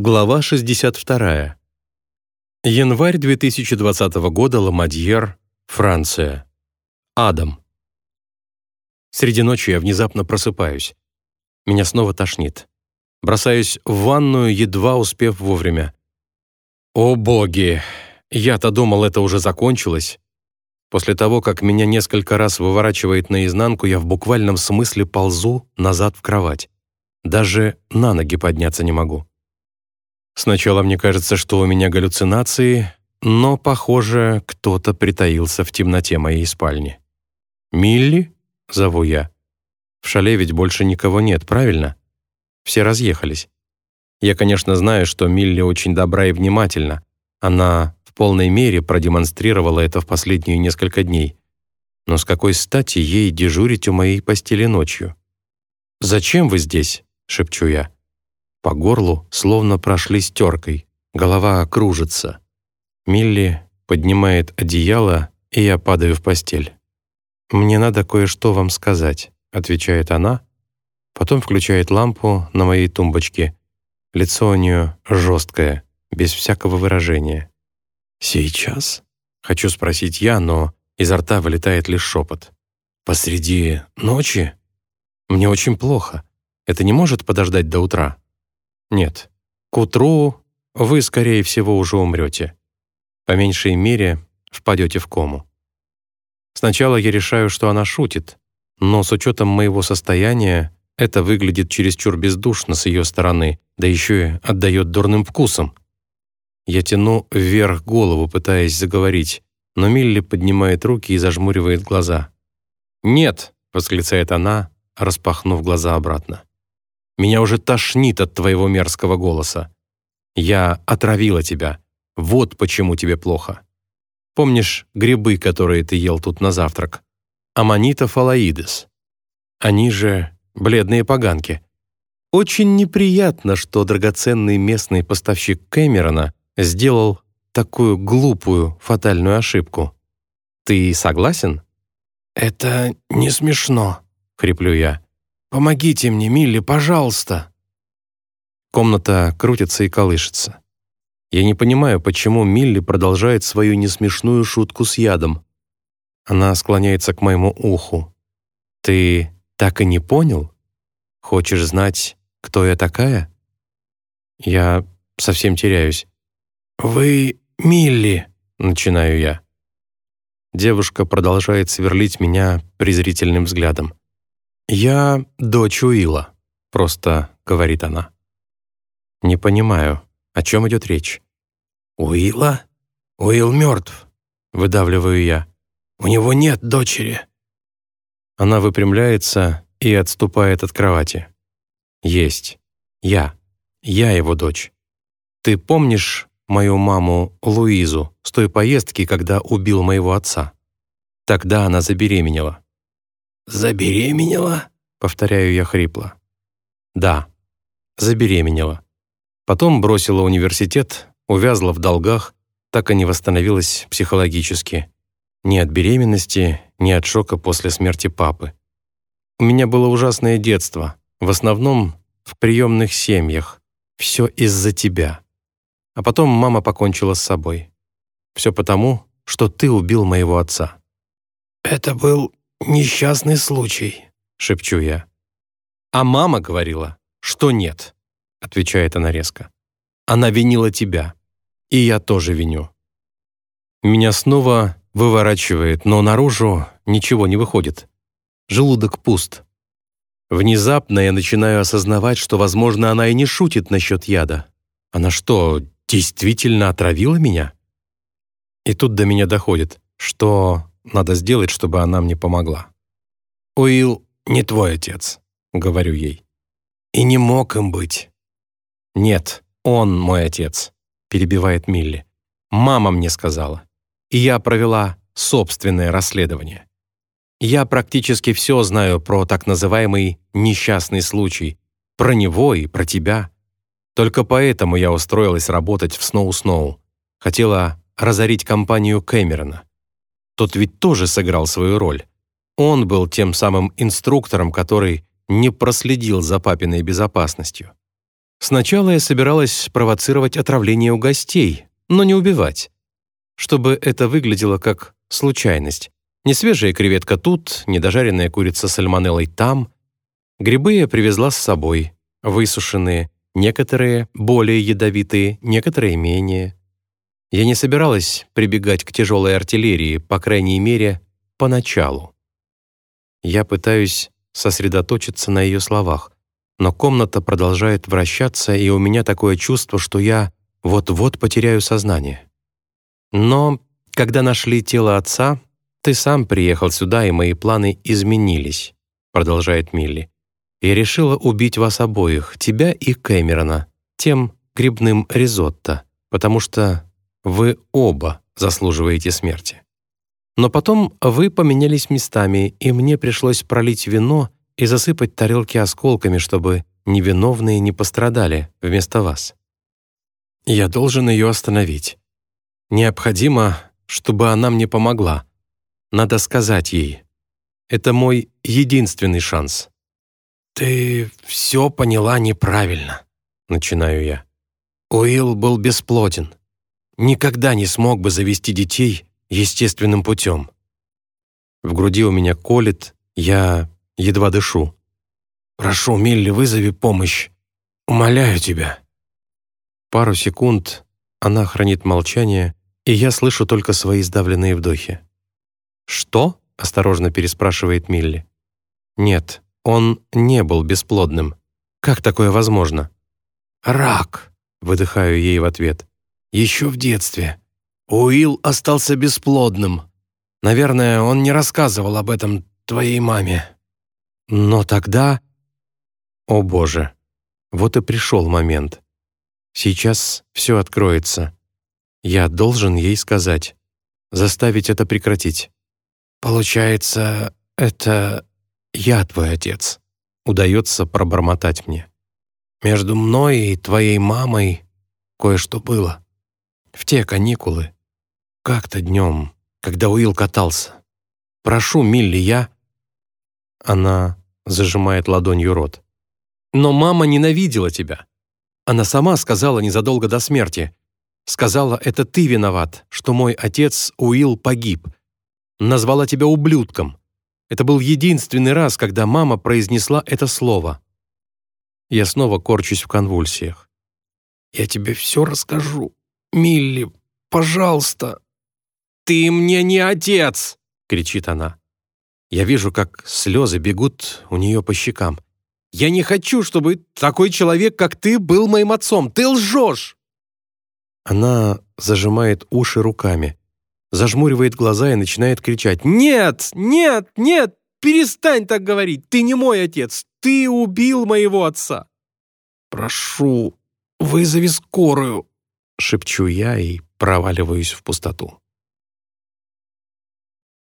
Глава 62. Январь 2020 года, Ламадьер, Франция. Адам. Среди ночи я внезапно просыпаюсь. Меня снова тошнит. Бросаюсь в ванную, едва успев вовремя. О боги! Я-то думал, это уже закончилось. После того, как меня несколько раз выворачивает наизнанку, я в буквальном смысле ползу назад в кровать. Даже на ноги подняться не могу. Сначала мне кажется, что у меня галлюцинации, но, похоже, кто-то притаился в темноте моей спальни. «Милли?» — зову я. В шале ведь больше никого нет, правильно? Все разъехались. Я, конечно, знаю, что Милли очень добра и внимательна. Она в полной мере продемонстрировала это в последние несколько дней. Но с какой стати ей дежурить у моей постели ночью? «Зачем вы здесь?» — шепчу я. По горлу словно прошли стеркой, голова кружится. Милли поднимает одеяло, и я падаю в постель. «Мне надо кое-что вам сказать», — отвечает она, потом включает лампу на моей тумбочке. Лицо у нее жесткое, без всякого выражения. «Сейчас?» — хочу спросить я, но изо рта вылетает лишь шепот. «Посреди ночи? Мне очень плохо. Это не может подождать до утра?» Нет. К утру вы, скорее всего, уже умрете. По меньшей мере, впадете в кому. Сначала я решаю, что она шутит, но с учетом моего состояния это выглядит чересчур бездушно с ее стороны, да еще и отдает дурным вкусом. Я тяну вверх голову, пытаясь заговорить, но Милли поднимает руки и зажмуривает глаза. «Нет!» — восклицает она, распахнув глаза обратно. Меня уже тошнит от твоего мерзкого голоса. Я отравила тебя. Вот почему тебе плохо. Помнишь грибы, которые ты ел тут на завтрак? Аманита фалаидес. Они же бледные поганки. Очень неприятно, что драгоценный местный поставщик Кэмерона сделал такую глупую, фатальную ошибку. Ты согласен? «Это не смешно», — хриплю я. «Помогите мне, Милли, пожалуйста!» Комната крутится и колышется. Я не понимаю, почему Милли продолжает свою несмешную шутку с ядом. Она склоняется к моему уху. «Ты так и не понял? Хочешь знать, кто я такая?» Я совсем теряюсь. «Вы Милли», — начинаю я. Девушка продолжает сверлить меня презрительным взглядом. «Я дочь Уилла», — просто говорит она. «Не понимаю, о чем идет речь?» «Уилла? Уилл мертв», — выдавливаю я. «У него нет дочери». Она выпрямляется и отступает от кровати. «Есть. Я. Я его дочь. Ты помнишь мою маму Луизу с той поездки, когда убил моего отца? Тогда она забеременела. «Забеременела?» — повторяю я хрипло. «Да, забеременела. Потом бросила университет, увязла в долгах, так и не восстановилась психологически. Ни от беременности, ни от шока после смерти папы. У меня было ужасное детство, в основном в приемных семьях. Все из-за тебя. А потом мама покончила с собой. Все потому, что ты убил моего отца». «Это был «Несчастный случай», — шепчу я. «А мама говорила, что нет», — отвечает она резко. «Она винила тебя, и я тоже виню». Меня снова выворачивает, но наружу ничего не выходит. Желудок пуст. Внезапно я начинаю осознавать, что, возможно, она и не шутит насчет яда. Она что, действительно отравила меня? И тут до меня доходит, что надо сделать, чтобы она мне помогла. «Уилл не твой отец», — говорю ей. «И не мог им быть». «Нет, он мой отец», — перебивает Милли. «Мама мне сказала. И я провела собственное расследование. Я практически все знаю про так называемый «несчастный случай», про него и про тебя. Только поэтому я устроилась работать в Сноу-Сноу. Хотела разорить компанию Кэмерона. Тот ведь тоже сыграл свою роль. Он был тем самым инструктором, который не проследил за папиной безопасностью. Сначала я собиралась провоцировать отравление у гостей, но не убивать. Чтобы это выглядело как случайность. Не свежая креветка тут, не дожаренная курица с сальмонеллой там. Грибы я привезла с собой, высушенные, некоторые более ядовитые, некоторые менее. Я не собиралась прибегать к тяжелой артиллерии, по крайней мере, поначалу. Я пытаюсь сосредоточиться на ее словах, но комната продолжает вращаться, и у меня такое чувство, что я вот-вот потеряю сознание. Но когда нашли тело отца, ты сам приехал сюда, и мои планы изменились, продолжает Милли. Я решила убить вас обоих, тебя и Кэмерона, тем грибным ризотто, потому что вы оба заслуживаете смерти. Но потом вы поменялись местами, и мне пришлось пролить вино и засыпать тарелки осколками, чтобы невиновные не пострадали вместо вас. Я должен ее остановить. Необходимо, чтобы она мне помогла. Надо сказать ей. Это мой единственный шанс. «Ты все поняла неправильно», — начинаю я. Уилл был бесплоден. Никогда не смог бы завести детей естественным путем. В груди у меня колет, я едва дышу. «Прошу, Милли, вызови помощь. Умоляю тебя». Пару секунд она хранит молчание, и я слышу только свои сдавленные вдохи. «Что?» — осторожно переспрашивает Милли. «Нет, он не был бесплодным. Как такое возможно?» «Рак», — выдыхаю ей в ответ. «Еще в детстве. Уилл остался бесплодным. Наверное, он не рассказывал об этом твоей маме». «Но тогда...» «О боже, вот и пришел момент. Сейчас все откроется. Я должен ей сказать. Заставить это прекратить. Получается, это я твой отец. Удается пробормотать мне. Между мной и твоей мамой кое-что было. В те каникулы. Как-то днем, когда Уилл катался. Прошу, Милли, я... Она зажимает ладонью рот. Но мама ненавидела тебя. Она сама сказала незадолго до смерти. Сказала, это ты виноват, что мой отец Уилл погиб. Назвала тебя ублюдком. Это был единственный раз, когда мама произнесла это слово. Я снова корчусь в конвульсиях. «Я тебе все расскажу. Милли, пожалуйста». «Ты мне не отец!» — кричит она. Я вижу, как слезы бегут у нее по щекам. Я не хочу, чтобы такой человек, как ты, был моим отцом. Ты лжешь!» Она зажимает уши руками, зажмуривает глаза и начинает кричать. «Нет! Нет! Нет! Перестань так говорить! Ты не мой отец! Ты убил моего отца!» «Прошу, вызови скорую!» Шепчу я и проваливаюсь в пустоту.